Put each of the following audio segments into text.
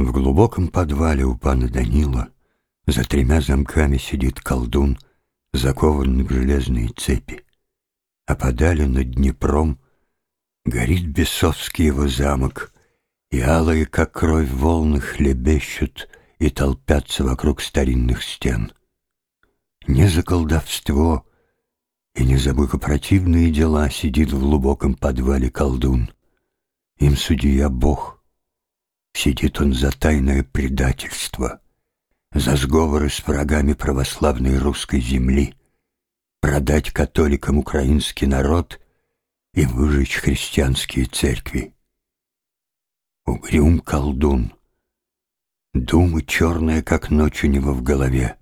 В глубоком подвале у пана Данила за тремя замками сидит колдун, закованный в железные цепи. А подали над Днепром горит бесовский его замок, и алые, как кровь, волны хлебещут и толпятся вокруг старинных стен. Не за колдовство и не за богопротивные дела сидит в глубоком подвале колдун. Им судья Бог — Сидит он за тайное предательство, за сговоры с врагами православной русской земли, продать католикам украинский народ и выжечь христианские церкви. Угрюм колдун, думы черные, как ночь у него в голове.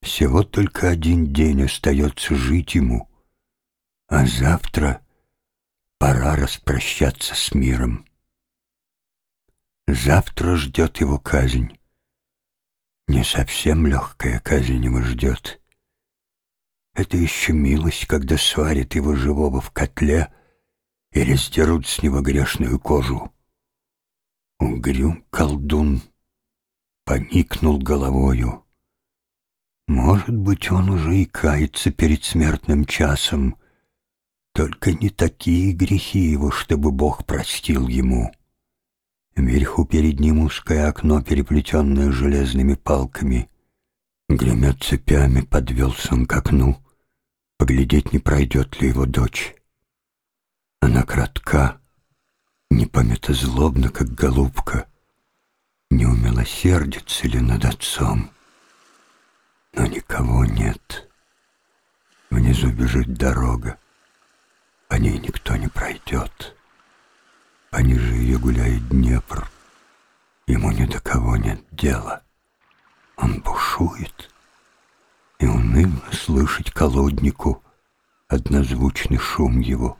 Всего только один день остается жить ему, а завтра пора распрощаться с миром. Завтра ждет его казнь. Не совсем легкая казнь его ждет. Это еще милость, когда сварят его живого в котле или сдерут с него грешную кожу. Угрюм колдун поникнул головою. Может быть, он уже и кается перед смертным часом, только не такие грехи его, чтобы Бог простил ему. Вверху перед ним узкое окно, переплетенное железными палками. Гремя цепями, подвелся он к окну. Поглядеть, не пройдет ли его дочь. Она кратка, не памята злобно, как голубка. Не умилосердится ли над отцом? Но никого нет. Внизу бежит дорога, по ней никто не пройдет. Пониже ее гуляет Днепр. Ему ни до кого нет дела. Он бушует, и уныло слышать колоднику однозвучный шум его.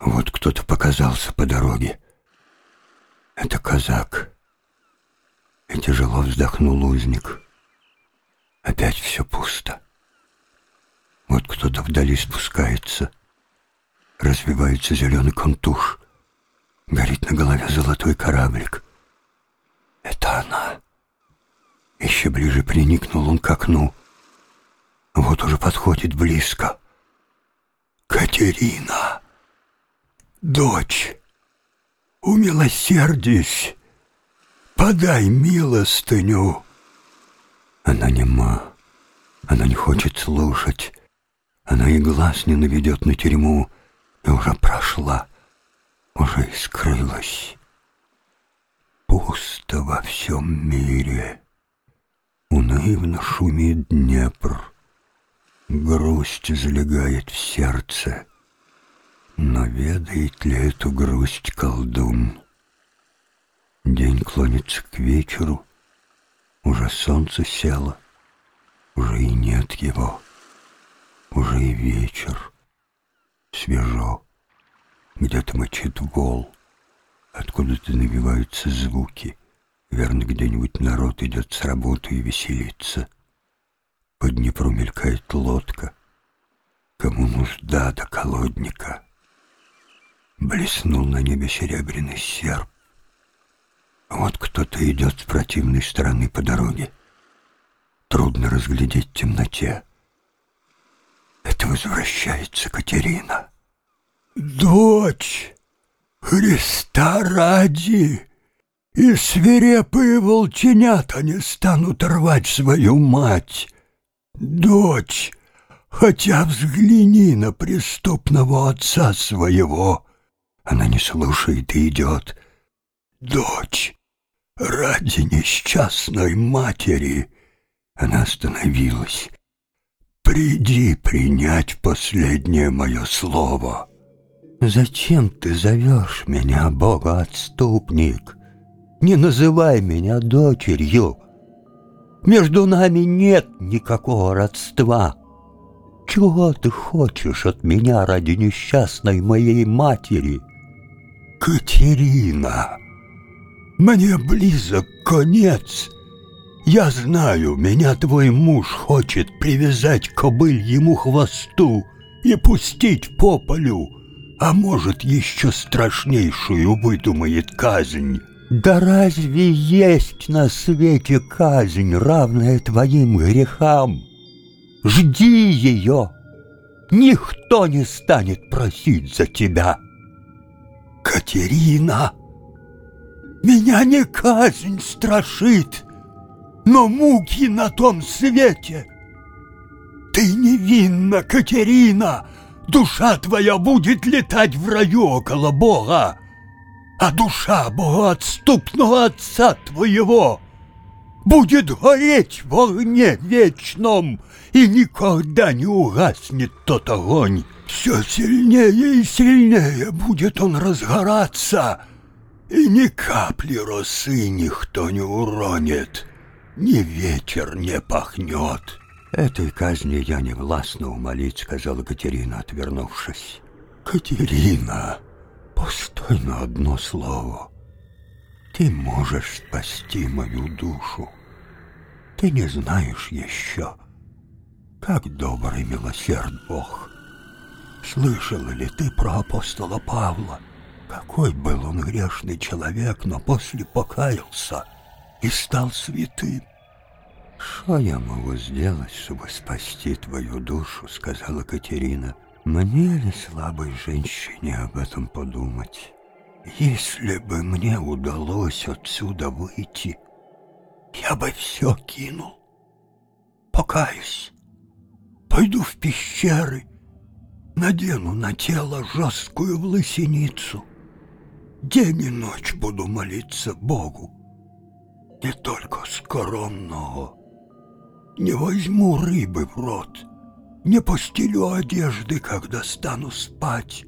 Вот кто-то показался по дороге. Это казак. И тяжело вздохнул узник. Опять все пусто. Вот кто-то вдали спускается. Развивается зеленый контуш. Горит на голове золотой кораблик. Это она. Еще ближе приникнул он к окну. Вот уже подходит близко. Катерина, дочь, умилосердись, подай милостыню. Она нема, она не хочет слушать. Она и глаз не наведет на тюрьму, и уже прошла уже скрылась. Пусто во всем мире. Унывно шумит Днепр. Грусть залегает в сердце. Но ведает ли эту грусть колдун? День клонится к вечеру. Уже солнце село. Уже и нет его. Уже и вечер. Свежо. Где-то мочит вол, откуда-то набиваются звуки. Верно, где-нибудь народ идет с работы и веселится. По Днепру мелькает лодка. Кому нужда до колодника? Блеснул на небе серебряный серп. Вот кто-то идет с противной стороны по дороге. Трудно разглядеть в темноте. Это возвращается Катерина. Дочь, Христа ради, и свирепые волченята не станут рвать свою мать. Дочь, хотя взгляни на преступного отца своего. Она не слушает и идет. Дочь, ради несчастной матери. Она остановилась. Приди принять последнее мое слово. Зачем ты зовешь меня, Бога-отступник? Не называй меня дочерью. Между нами нет никакого родства. Чего ты хочешь от меня ради несчастной моей матери? Катерина, мне близок конец. Я знаю, меня твой муж хочет привязать к ему хвосту и пустить по полю а может, еще страшнейшую выдумает казнь. Да разве есть на свете казнь, равная твоим грехам? Жди ее! Никто не станет просить за тебя. Катерина, меня не казнь страшит, но муки на том свете. Ты невинна, Катерина, душа твоя будет летать в раю около Бога а душа богоотступного отца твоего будет гореть в огне вечном, и никогда не угаснет тот огонь. Все сильнее и сильнее будет он разгораться, и ни капли росы никто не уронит, ни ветер не пахнет. Этой казни я не властно умолить, сказала Катерина, отвернувшись. Катерина! Постой на одно слово. Ты можешь спасти мою душу. Ты не знаешь еще, как добрый милосерд Бог. Слышала ли ты про апостола Павла? Какой был он грешный человек, но после покаялся и стал святым. «Что я могу сделать, чтобы спасти твою душу?» — сказала Катерина. — мне ли слабой женщине об этом подумать? Если бы мне удалось отсюда выйти, я бы все кинул. Покаюсь, пойду в пещеры, надену на тело жесткую власеницу. День и ночь буду молиться Богу, не только скромного. Не возьму рыбы в рот — не постелю одежды, когда стану спать.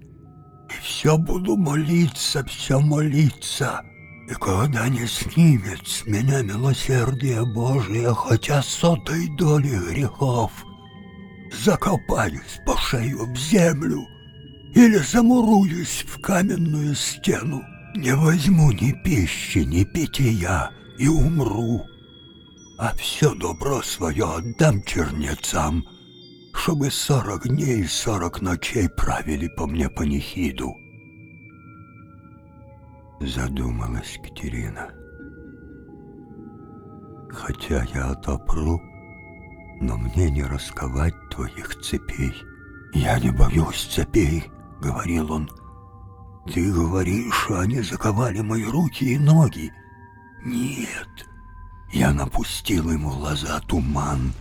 И все буду молиться, все молиться. И когда не снимет с меня милосердие Божие, хотя сотой доли грехов, закопаюсь по шею в землю или замуруюсь в каменную стену. Не возьму ни пищи, ни питья и умру, а все добро свое отдам чернецам — чтобы сорок дней и сорок ночей правили по мне панихиду. Задумалась Катерина. Хотя я отопру, но мне не расковать твоих цепей. Я не боюсь цепей, говорил он. Ты говоришь, что они заковали мои руки и ноги. Нет, я напустил ему глаза туман,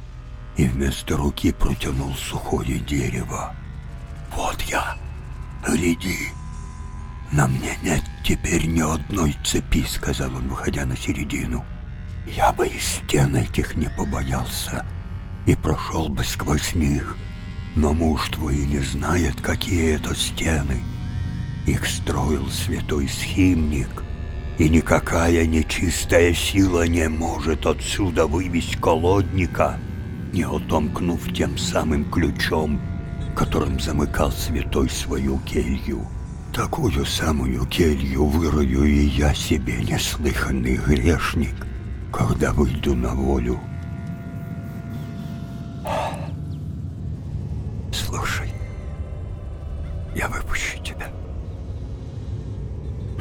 и вместо руки протянул сухое дерево. «Вот я, гляди, на мне нет теперь ни одной цепи», — сказал он, выходя на середину. «Я бы и стен этих не побоялся и прошел бы сквозь них, но муж твой не знает, какие это стены. Их строил святой схимник, и никакая нечистая сила не может отсюда вывести колодника» не отомкнув тем самым ключом, которым замыкал святой свою келью. Такую самую келью вырою и я себе, неслыханный грешник, когда выйду на волю.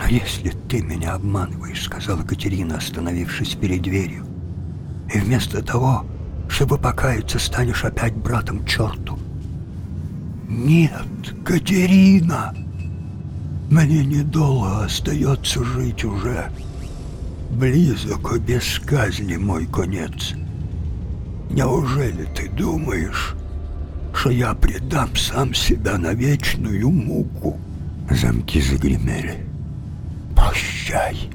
Но если ты меня обманываешь, сказала Катерина, остановившись перед дверью, и вместо того чтобы покаяться, станешь опять братом черту. Нет, Катерина, мне недолго остается жить уже. Близок без казни мой конец. Неужели ты думаешь, что я предам сам себя на вечную муку? Замки загремели. Прощай.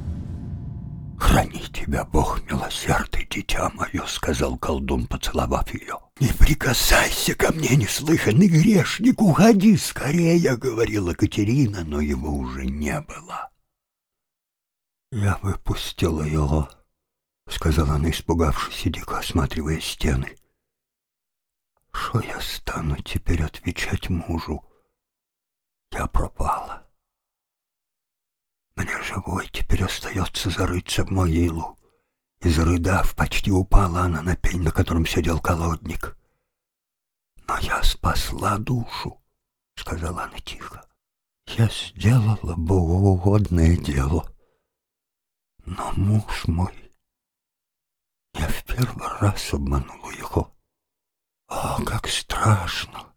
«Храни тебя, Бог милосердный, дитя мое», — сказал колдун, поцеловав ее. «Не прикасайся ко мне, неслыханный грешник, уходи скорее», — говорила Катерина, но его уже не было. «Я выпустила его», — сказала она, испугавшись и дико осматривая стены. «Что я стану теперь отвечать мужу? Я пропала». Живой теперь остается зарыться в могилу. И зарыдав, почти упала она на пень, на котором сидел колодник. «Но я спасла душу», — сказала она тихо. «Я сделала богоугодное дело. Но муж мой, я в первый раз обманула его. О, как страшно,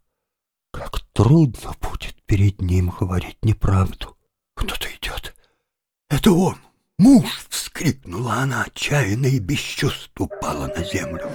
как трудно будет перед ним говорить неправду. Кто-то идет. «Это он! Муж!» — вскрикнула она отчаянно и без чувств упала на землю.